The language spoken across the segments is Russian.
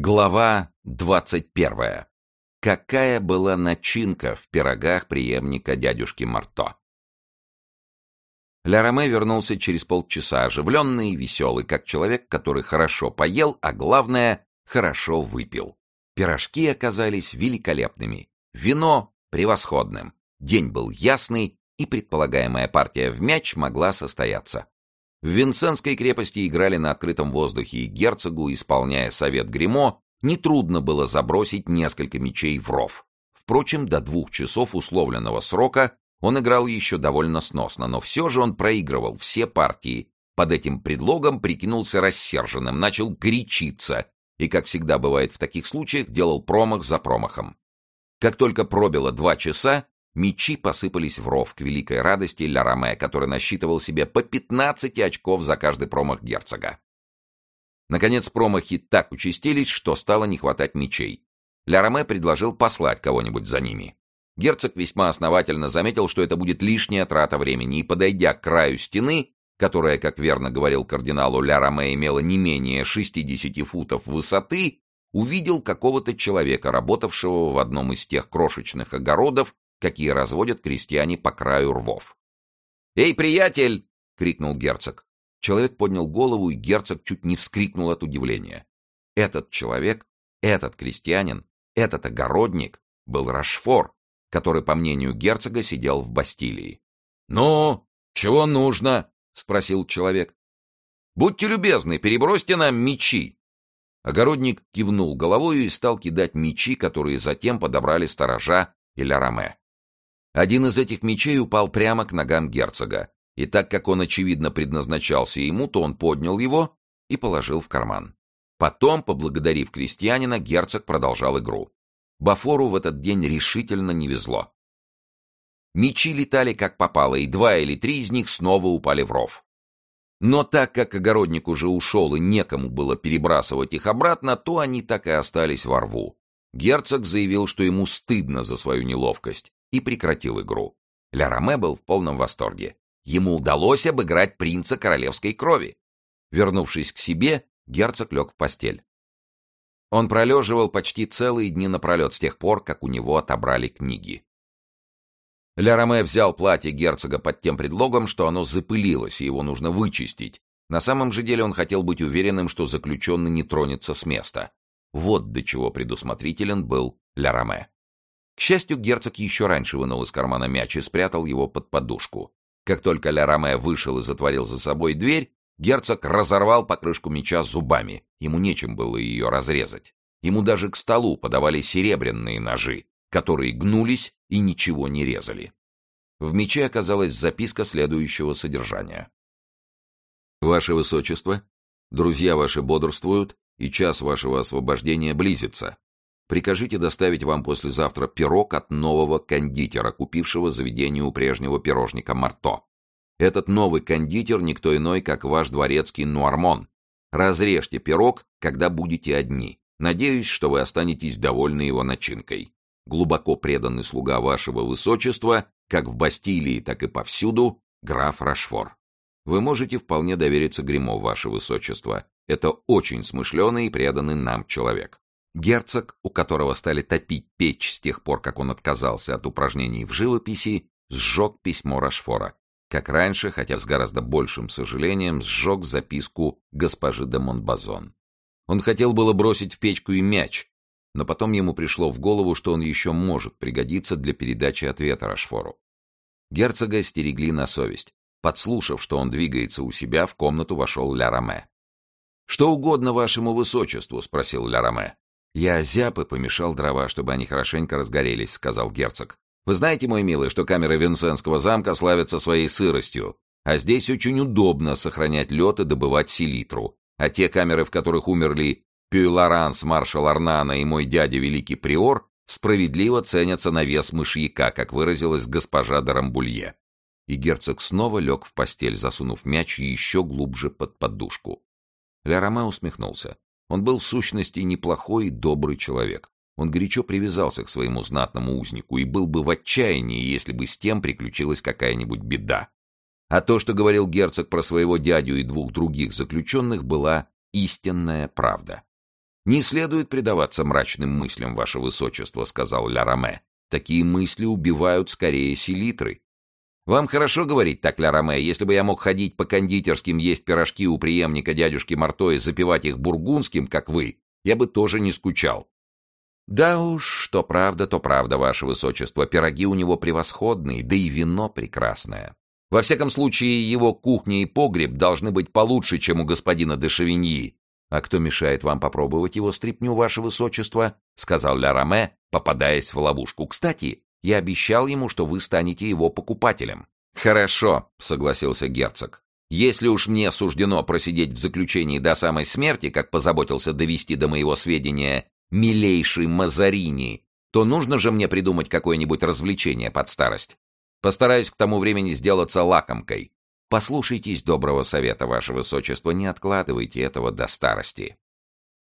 Глава двадцать первая. Какая была начинка в пирогах преемника дядюшки Марто? Ля Роме вернулся через полчаса, оживленный и веселый, как человек, который хорошо поел, а главное, хорошо выпил. Пирожки оказались великолепными, вино — превосходным, день был ясный, и предполагаемая партия в мяч могла состояться. В Винсентской крепости играли на открытом воздухе, и герцогу, исполняя совет Гримо, нетрудно было забросить несколько мечей в ров. Впрочем, до двух часов условленного срока он играл еще довольно сносно, но все же он проигрывал все партии. Под этим предлогом прикинулся рассерженным, начал кричиться и, как всегда бывает в таких случаях, делал промах за промахом. Как только пробило два часа, Мечи посыпались в ров к великой радости Ля который насчитывал себе по 15 очков за каждый промах герцога. Наконец промахи так участились, что стало не хватать мечей. Ля предложил послать кого-нибудь за ними. Герцог весьма основательно заметил, что это будет лишняя трата времени, и, подойдя к краю стены, которая, как верно говорил кардиналу Ля Роме, имела не менее 60 футов высоты, увидел какого-то человека, работавшего в одном из тех крошечных огородов, какие разводят крестьяне по краю рвов. «Эй, приятель!» — крикнул герцог. Человек поднял голову, и герцог чуть не вскрикнул от удивления. Этот человек, этот крестьянин, этот огородник был Рашфор, который, по мнению герцога, сидел в Бастилии. «Ну, чего нужно?» — спросил человек. «Будьте любезны, перебросьте нам мечи». Огородник кивнул головою и стал кидать мечи, которые затем подобрали сторожа и Ля один из этих мечей упал прямо к ногам герцога, и так как он, очевидно, предназначался ему, то он поднял его и положил в карман. Потом, поблагодарив крестьянина, герцог продолжал игру. Бафору в этот день решительно не везло. Мечи летали как попало, и два или три из них снова упали в ров. Но так как огородник уже ушел и некому было перебрасывать их обратно, то они так и остались во рву. Герцог заявил, что ему стыдно за свою неловкость, и прекратил игру. Ля Роме был в полном восторге. Ему удалось обыграть принца королевской крови. Вернувшись к себе, герцог лег в постель. Он пролеживал почти целые дни напролет с тех пор, как у него отобрали книги. Ля Роме взял платье герцога под тем предлогом, что оно запылилось, и его нужно вычистить. На самом же деле он хотел быть уверенным, что заключенный не тронется с места. Вот до чего предусмотрителен был Ля Роме. К счастью, герцог еще раньше вынул из кармана мяч и спрятал его под подушку. Как только Ля Роме вышел и затворил за собой дверь, герцог разорвал покрышку меча зубами. Ему нечем было ее разрезать. Ему даже к столу подавали серебряные ножи, которые гнулись и ничего не резали. В мече оказалась записка следующего содержания. «Ваше Высочество, друзья ваши бодрствуют, и час вашего освобождения близится. Прикажите доставить вам послезавтра пирог от нового кондитера, купившего заведение у прежнего пирожника Марто. Этот новый кондитер никто иной, как ваш дворецкий Нуармон. Разрежьте пирог, когда будете одни. Надеюсь, что вы останетесь довольны его начинкой. Глубоко преданный слуга вашего высочества, как в Бастилии, так и повсюду, граф Рашфор. Вы можете вполне довериться гримо ваше высочество. Это очень смышленый и преданный нам человек. Герцог, у которого стали топить печь с тех пор, как он отказался от упражнений в живописи, сжег письмо Рашфора. Как раньше, хотя с гораздо большим сожалением, сжег записку госпожи де Монбазон. Он хотел было бросить в печку и мяч, но потом ему пришло в голову, что он еще может пригодиться для передачи ответа Рашфору. Герцога стерегли на совесть. Подслушав, что он двигается у себя, в комнату вошел Ля Роме. «Что угодно вашему высочеству?» — спросил Ля Роме. «Я озяб и помешал дрова, чтобы они хорошенько разгорелись», — сказал герцог. «Вы знаете, мой милый, что камеры Винсентского замка славятся своей сыростью, а здесь очень удобно сохранять лед и добывать селитру, а те камеры, в которых умерли Пюйларанс, маршал Арнана и мой дядя Великий Приор, справедливо ценятся на вес мышьяка, как выразилась госпожа Дарамбулье». И герцог снова лег в постель, засунув мяч еще глубже под подушку. Ля Роме усмехнулся. Он был в сущности неплохой и добрый человек. Он горячо привязался к своему знатному узнику и был бы в отчаянии, если бы с тем приключилась какая-нибудь беда. А то, что говорил герцог про своего дядю и двух других заключенных, была истинная правда. «Не следует предаваться мрачным мыслям, ваше высочество», — сказал Ля Раме. «Такие мысли убивают скорее селитры». «Вам хорошо говорить так, Ля Раме. Если бы я мог ходить по кондитерским, есть пирожки у преемника дядюшки Марто и запивать их бургундским, как вы, я бы тоже не скучал». «Да уж, что правда, то правда, ваше высочество. Пироги у него превосходные, да и вино прекрасное. Во всяком случае, его кухня и погреб должны быть получше, чем у господина де Шевиньи. А кто мешает вам попробовать его стряпню, ваше высочество? сказал Ля Раме, попадаясь в ловушку. Кстати, я обещал ему, что вы станете его покупателем. Хорошо, согласился герцог. Если уж мне суждено просидеть в заключении до самой смерти, как позаботился довести до моего сведения милейший Мазарини, то нужно же мне придумать какое-нибудь развлечение под старость. Постараюсь к тому времени сделаться лакомкой. Послушайтесь доброго совета, ваше высочество, не откладывайте этого до старости.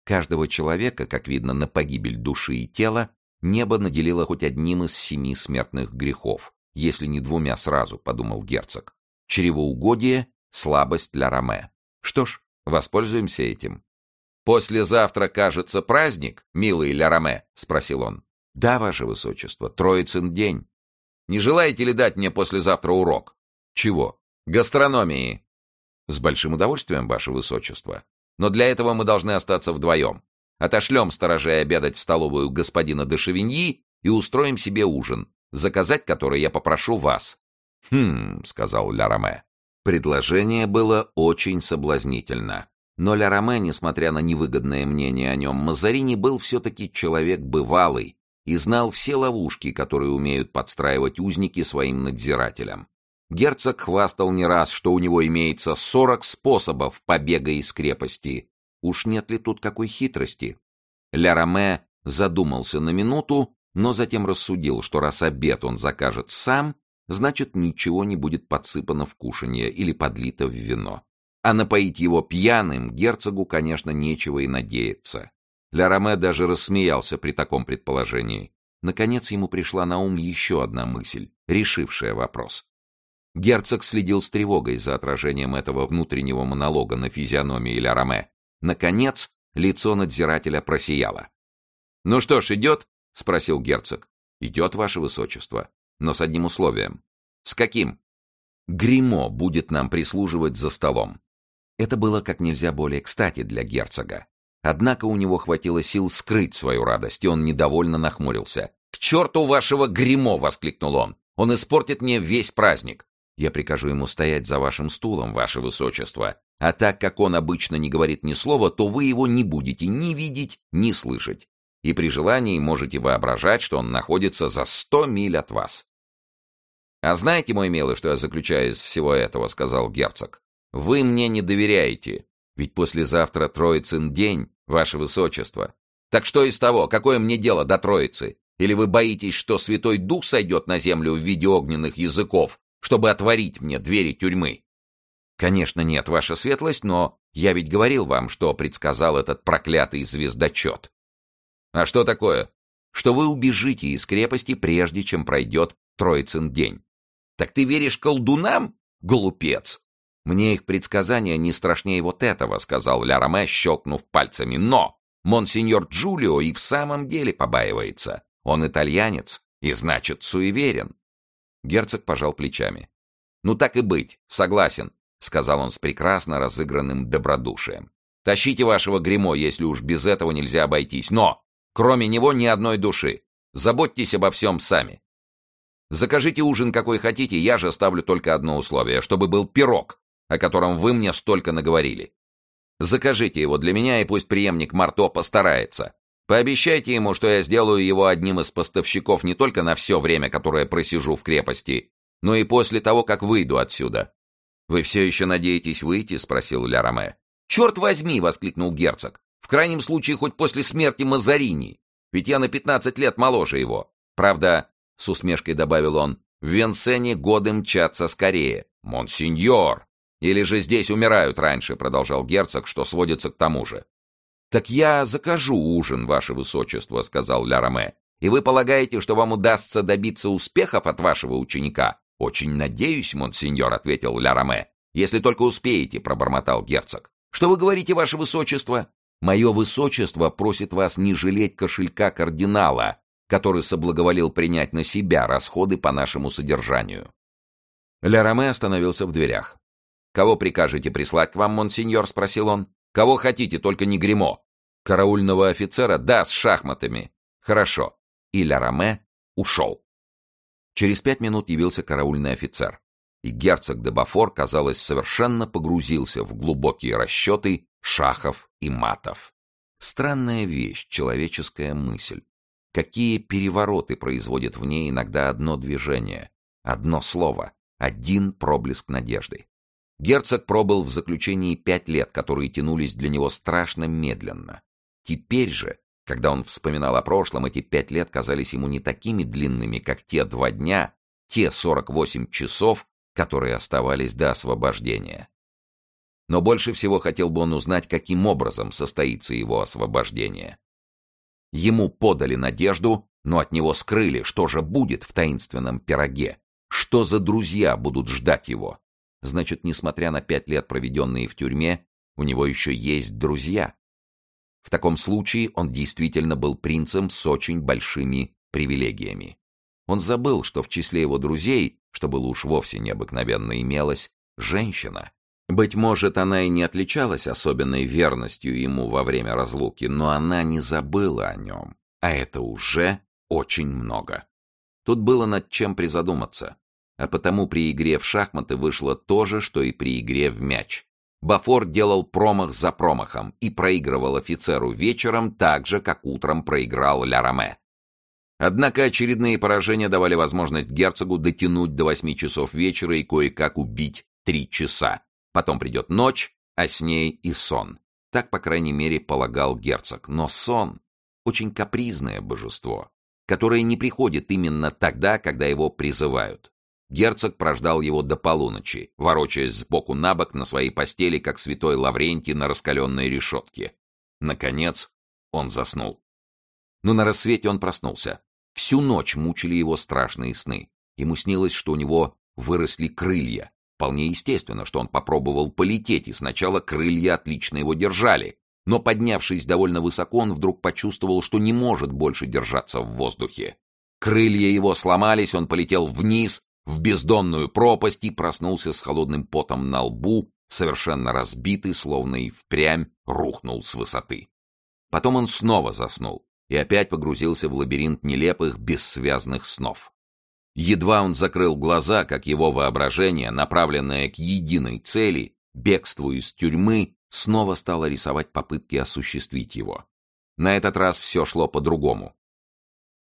Каждого человека, как видно на погибель души и тела, небо наделило хоть одним из семи смертных грехов, если не двумя сразу, подумал герцог. Чревоугодие, слабость для Роме. Что ж, воспользуемся этим. «Послезавтра, кажется, праздник, милый Ля Роме?» — спросил он. «Да, ваше высочество, Троицын день. Не желаете ли дать мне послезавтра урок? Чего? Гастрономии. С большим удовольствием, ваше высочество. Но для этого мы должны остаться вдвоем. Отошлем сторожей обедать в столовую господина де Шевиньи и устроим себе ужин, заказать который я попрошу вас. «Хм», — сказал Ля Роме. Предложение было очень соблазнительно. Но Ля Роме, несмотря на невыгодное мнение о нем, Мазарини был все-таки человек бывалый, и знал все ловушки, которые умеют подстраивать узники своим надзирателям. Герцог хвастал не раз, что у него имеется сорок способов побега из крепости. Уж нет ли тут какой хитрости? Ля Роме задумался на минуту, но затем рассудил, что раз обед он закажет сам, значит, ничего не будет подсыпано в кушанье или подлито в вино. А напоить его пьяным герцогу, конечно, нечего и надеяться. Ля Роме даже рассмеялся при таком предположении. Наконец ему пришла на ум еще одна мысль, решившая вопрос. Герцог следил с тревогой за отражением этого внутреннего монолога на физиономии Ля Роме. Наконец, лицо надзирателя просияло. «Ну что ж, идет?» — спросил герцог. «Идет, ваше высочество, но с одним условием». «С каким?» «Гримо будет нам прислуживать за столом». Это было как нельзя более кстати для герцога. Однако у него хватило сил скрыть свою радость, и он недовольно нахмурился. «К черту вашего гримо!» — воскликнул он. «Он испортит мне весь праздник!» «Я прикажу ему стоять за вашим стулом, ваше высочество. А так как он обычно не говорит ни слова, то вы его не будете ни видеть, ни слышать. И при желании можете воображать, что он находится за сто миль от вас». «А знаете, мой милый, что я заключаю из всего этого?» — сказал герцог. «Вы мне не доверяете. Ведь послезавтра Троицын день, ваше высочество. Так что из того, какое мне дело до Троицы? Или вы боитесь, что Святой Дух сойдет на землю в виде огненных языков, чтобы отворить мне двери тюрьмы? Конечно, нет, ваша светлость, но я ведь говорил вам, что предсказал этот проклятый звездочет. А что такое? Что вы убежите из крепости, прежде чем пройдет Троицын день. Так ты веришь колдунам, глупец? «Мне их предсказания не страшнее вот этого», — сказал Ля щелкнув пальцами. «Но монсеньор Джулио и в самом деле побаивается. Он итальянец и, значит, суеверен». Герцог пожал плечами. «Ну так и быть, согласен», — сказал он с прекрасно разыгранным добродушием. «Тащите вашего гримо, если уж без этого нельзя обойтись. Но, кроме него, ни одной души. Заботьтесь обо всем сами. Закажите ужин какой хотите, я же ставлю только одно условие, чтобы был пирог, о котором вы мне столько наговорили. Закажите его для меня, и пусть преемник Марто постарается. Пообещайте ему, что я сделаю его одним из поставщиков не только на все время, которое просижу в крепости, но и после того, как выйду отсюда. «Вы все еще надеетесь выйти?» — спросил Ля Роме. «Черт возьми!» — воскликнул герцог. «В крайнем случае, хоть после смерти Мазарини. Ведь я на пятнадцать лет моложе его. Правда, — с усмешкой добавил он, — в Венсене годы мчатся скорее. Монсеньор! Или же здесь умирают раньше, продолжал герцог, что сводится к тому же. Так я закажу ужин, ваше высочество, сказал Ля Роме. И вы полагаете, что вам удастся добиться успехов от вашего ученика? Очень надеюсь, монсеньор, ответил Ля Роме. Если только успеете, пробормотал герцог. Что вы говорите, ваше высочество? Мое высочество просит вас не жалеть кошелька кардинала, который соблаговолил принять на себя расходы по нашему содержанию. Ля Роме остановился в дверях. «Кого прикажете прислать к вам, монсеньор?» — спросил он. «Кого хотите, только не гримо «Караульного офицера?» «Да, с шахматами». «Хорошо». И Ля Роме ушел. Через пять минут явился караульный офицер, и герцог де Бафор, казалось, совершенно погрузился в глубокие расчеты шахов и матов. Странная вещь, человеческая мысль. Какие перевороты производит в ней иногда одно движение, одно слово, один проблеск надежды. Герцог пробыл в заключении пять лет, которые тянулись для него страшно медленно. Теперь же, когда он вспоминал о прошлом, эти пять лет казались ему не такими длинными, как те два дня, те сорок восемь часов, которые оставались до освобождения. Но больше всего хотел бы он узнать, каким образом состоится его освобождение. Ему подали надежду, но от него скрыли, что же будет в таинственном пироге, что за друзья будут ждать его. Значит, несмотря на пять лет, проведенные в тюрьме, у него еще есть друзья. В таком случае он действительно был принцем с очень большими привилегиями. Он забыл, что в числе его друзей, что было уж вовсе необыкновенно имелось, женщина. Быть может, она и не отличалась особенной верностью ему во время разлуки, но она не забыла о нем, а это уже очень много. Тут было над чем призадуматься, а потому при игре в шахматы вышло то же, что и при игре в мяч. Бафор делал промах за промахом и проигрывал офицеру вечером так же, как утром проиграл Ля Роме. Однако очередные поражения давали возможность герцогу дотянуть до восьми часов вечера и кое-как убить три часа. Потом придет ночь, а с ней и сон. Так, по крайней мере, полагал герцог. Но сон — очень капризное божество, которое не приходит именно тогда, когда его призывают. Герцог прождал его до полуночи, ворочаясь сбоку на бок на своей постели, как святой Лаврентий на раскаленной решетке. Наконец, он заснул. Но на рассвете он проснулся. Всю ночь мучили его страшные сны. Ему снилось, что у него выросли крылья, Вполне естественно, что он попробовал полететь, и сначала крылья отлично его держали. Но поднявшись довольно высоко, он вдруг почувствовал, что не может больше держаться в воздухе. Крылья его сломались, он полетел вниз, в бездонную пропасть и проснулся с холодным потом на лбу, совершенно разбитый, словно и впрямь рухнул с высоты. Потом он снова заснул и опять погрузился в лабиринт нелепых, бессвязных снов. Едва он закрыл глаза, как его воображение, направленное к единой цели, бегству из тюрьмы, снова стало рисовать попытки осуществить его. На этот раз все шло по-другому.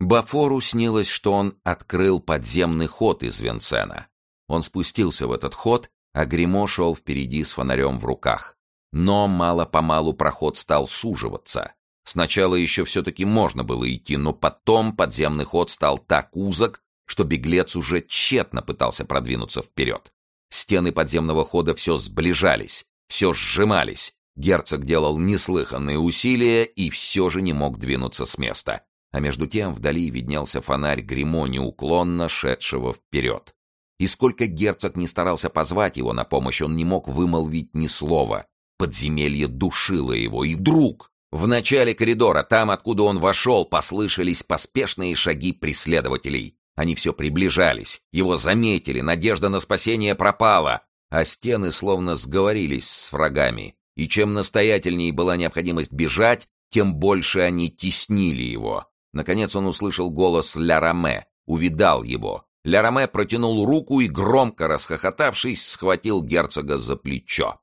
Бафору снилось, что он открыл подземный ход из Венсена. Он спустился в этот ход, а Гримо шел впереди с фонарем в руках. Но мало-помалу проход стал суживаться. Сначала еще все-таки можно было идти, но потом подземный ход стал так узок, что беглец уже тщетно пытался продвинуться вперед. Стены подземного хода все сближались, все сжимались. Герцог делал неслыханные усилия и все же не мог двинуться с места. А между тем вдали виднелся фонарь Гримо, неуклонно шедшего вперед. И сколько герцог не старался позвать его на помощь, он не мог вымолвить ни слова. Подземелье душило его, и вдруг, в начале коридора, там, откуда он вошел, послышались поспешные шаги преследователей. Они все приближались, его заметили, надежда на спасение пропала, а стены словно сговорились с врагами, и чем настоятельнее была необходимость бежать, тем больше они теснили его. Наконец он услышал голос Ля Раме, увидал его. Ля Раме протянул руку и, громко расхохотавшись, схватил герцога за плечо.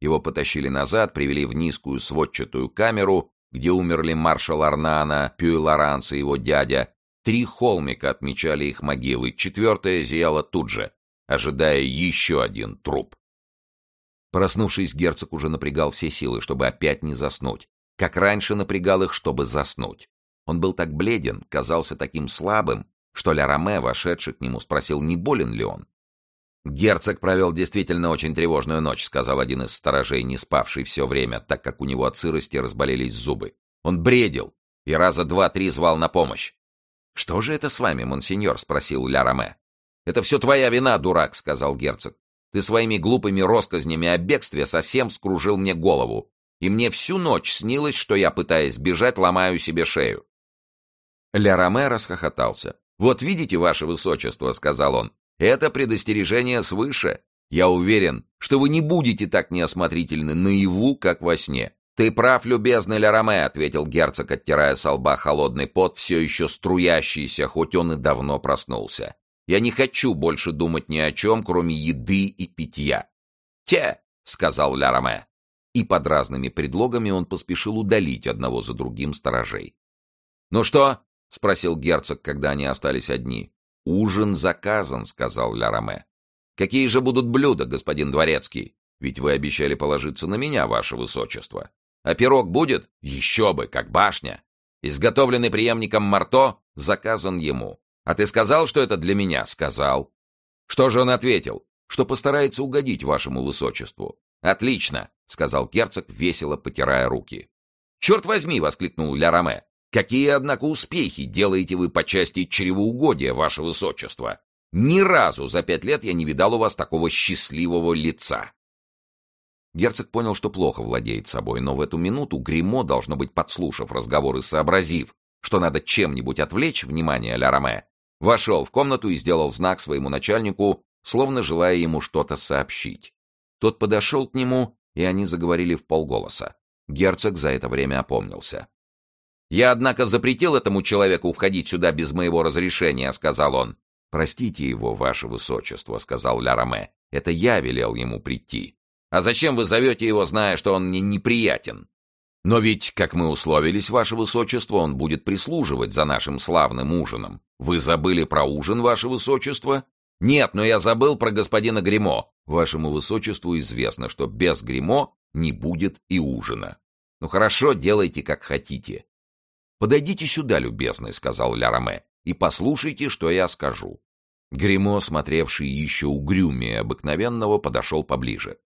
Его потащили назад, привели в низкую сводчатую камеру, где умерли маршал Арнана, Пюй Лоранс и его дядя, Три холмика отмечали их могилы, четвертая зияла тут же, ожидая еще один труп. Проснувшись, герцог уже напрягал все силы, чтобы опять не заснуть, как раньше напрягал их, чтобы заснуть. Он был так бледен, казался таким слабым, что Ля Роме, вошедший к нему, спросил, не болен ли он. «Герцог провел действительно очень тревожную ночь», — сказал один из сторожей, не спавший все время, так как у него от сырости разболелись зубы. Он бредил и раза два-три звал на помощь. «Что же это с вами, монсеньор?» — спросил Ля Роме. «Это все твоя вина, дурак», — сказал герцог. «Ты своими глупыми россказнями о бегстве совсем скружил мне голову. и мне всю ночь снилось, что я, пытаясь бежать, ломаю себе шею. Ля Роме расхохотался. «Вот видите, ваше высочество», — сказал он, — «это предостережение свыше. Я уверен, что вы не будете так неосмотрительны наяву, как во сне. «Ты прав, любезный Ляроме», — ответил герцог, оттирая со лба холодный пот, все еще струящийся, хоть он и давно проснулся. «Я не хочу больше думать ни о чем, кроме еды и питья». «Те!» — сказал Ляроме. И под разными предлогами он поспешил удалить одного за другим сторожей. «Ну что?» — спросил герцог, когда они остались одни. «Ужин заказан», — сказал Ляроме. «Какие же будут блюда, господин Дворецкий? Ведь вы обещали положиться на меня, ваше высочество». А пирог будет? Еще бы, как башня. Изготовленный преемником Марто, заказан ему. А ты сказал, что это для меня? Сказал. Что же он ответил? Что постарается угодить вашему высочеству. Отлично, сказал герцог, весело потирая руки. Черт возьми, воскликнул Ля Роме. Какие, однако, успехи делаете вы по части чревоугодия, ваше высочество? Ни разу за пять лет я не видал у вас такого счастливого лица. Герцог понял, что плохо владеет собой, но в эту минуту Гримо, должно быть, подслушав разговор и сообразив, что надо чем-нибудь отвлечь внимание Ля Роме, вошел в комнату и сделал знак своему начальнику, словно желая ему что-то сообщить. Тот подошел к нему, и они заговорили в полголоса. Герцог за это время опомнился. «Я, однако, запретил этому человеку входить сюда без моего разрешения», — сказал он. «Простите его, ваше высочество», — сказал Ля Роме. «Это я велел ему прийти». А зачем вы зовете его, зная, что он мне неприятен? Но ведь, как мы условились, ваше высочество, он будет прислуживать за нашим славным ужином. Вы забыли про ужин, ваше высочество? Нет, но я забыл про господина Гримо. Вашему высочеству известно, что без Гримо не будет и ужина. Ну хорошо, делайте как хотите. Подойдите сюда, любезный, сказал Ля Роме, и послушайте, что я скажу. Гримо, смотревший еще угрюмее обыкновенного, подошел поближе.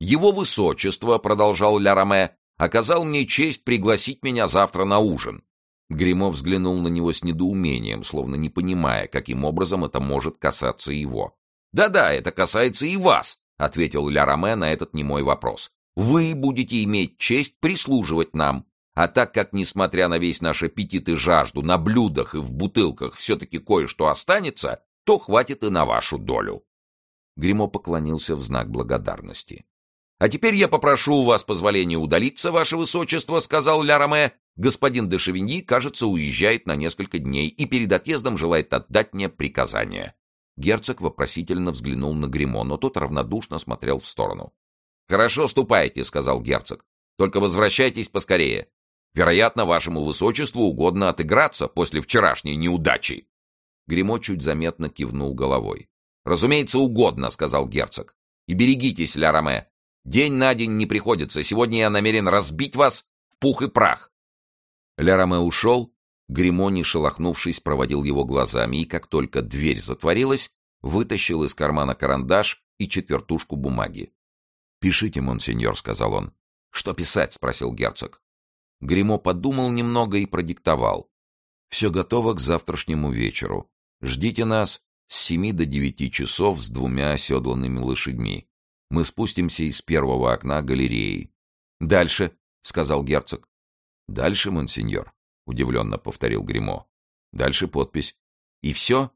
Его высочество, продолжал Ля Роме, оказал мне честь пригласить меня завтра на ужин. Гримо взглянул на него с недоумением, словно не понимая, каким образом это может касаться его. «Да-да, это касается и вас», — ответил Ля Роме на этот немой вопрос. «Вы будете иметь честь прислуживать нам. А так как, несмотря на весь наш аппетит и жажду, на блюдах и в бутылках все-таки кое-что останется, то хватит и на вашу долю». Гримо поклонился в знак благодарности. «А теперь я попрошу у вас позволения удалиться, ваше высочество», — сказал Ля Роме. «Господин де Шевиньи, кажется, уезжает на несколько дней и перед отъездом желает отдать мне приказание». Герцог вопросительно взглянул на Гримо, но тот равнодушно смотрел в сторону. «Хорошо, ступайте», — сказал герцог. «Только возвращайтесь поскорее. Вероятно, вашему высочеству угодно отыграться после вчерашней неудачи». Гримо чуть заметно кивнул головой. «Разумеется, угодно», — сказал герцог. «И берегитесь, Ля Роме. День на день не приходится. Сегодня я намерен разбить вас в пух и прах. Ля ушел. Гримо, не шелохнувшись, проводил его глазами, и как только дверь затворилась, вытащил из кармана карандаш и четвертушку бумаги. «Пишите, монсеньор», — сказал он. «Что писать?» — спросил герцог. Гримо подумал немного и продиктовал. «Все готово к завтрашнему вечеру. Ждите нас с семи до девяти часов с двумя оседланными лошадьми. Мы спустимся из первого окна галереи. «Дальше», — сказал герцог. «Дальше, монсеньор», — удивленно повторил Гримо. «Дальше подпись. И все?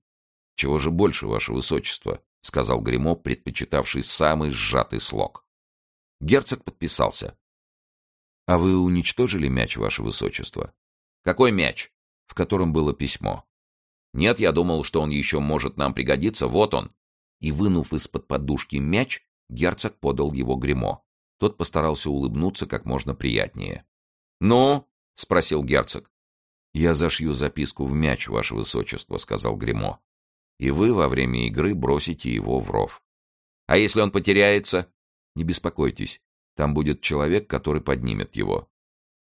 Чего же больше, ваше высочество?» — сказал Гримо, предпочитавший самый сжатый слог. Герцог подписался. «А вы уничтожили мяч, ваше высочество?» «Какой мяч?» «В котором было письмо». «Нет, я думал, что он еще может нам пригодиться. Вот он». И, вынув из-под подушки мяч, Герцог подал его гримо. Тот постарался улыбнуться как можно приятнее. «Ну?» — спросил герцог. «Я зашью записку в мяч, ваше высочество», — сказал гримо «И вы во время игры бросите его в ров». «А если он потеряется?» «Не беспокойтесь. Там будет человек, который поднимет его».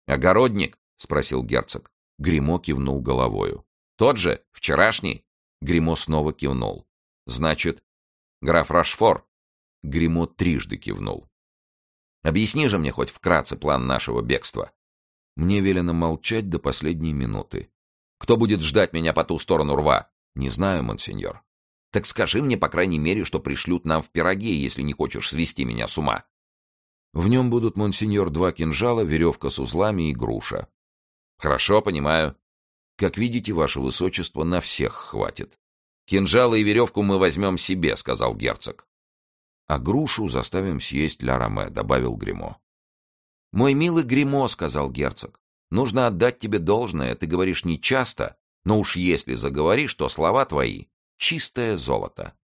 «Огородник?» — спросил герцог. гримо кивнул головою. «Тот же? Вчерашний?» гримо снова кивнул. «Значит, граф Рашфор?» Гримо трижды кивнул. «Объясни же мне хоть вкратце план нашего бегства». Мне велено молчать до последней минуты. «Кто будет ждать меня по ту сторону рва?» «Не знаю, монсеньор». «Так скажи мне, по крайней мере, что пришлют нам в пироге, если не хочешь свести меня с ума». В нем будут, монсеньор, два кинжала, веревка с узлами и груша. Хорошо, понимаю. Как видите, ваше высочество, на всех хватит. Кинжалы и веревку мы возьмем себе, сказал герцог. А грушу заставим съесть Ля Роме, добавил Гримо. Мой милый Гримо, сказал герцог, нужно отдать тебе должное, ты говоришь нечасто, но уж если заговоришь, то слова твои — чистое золото.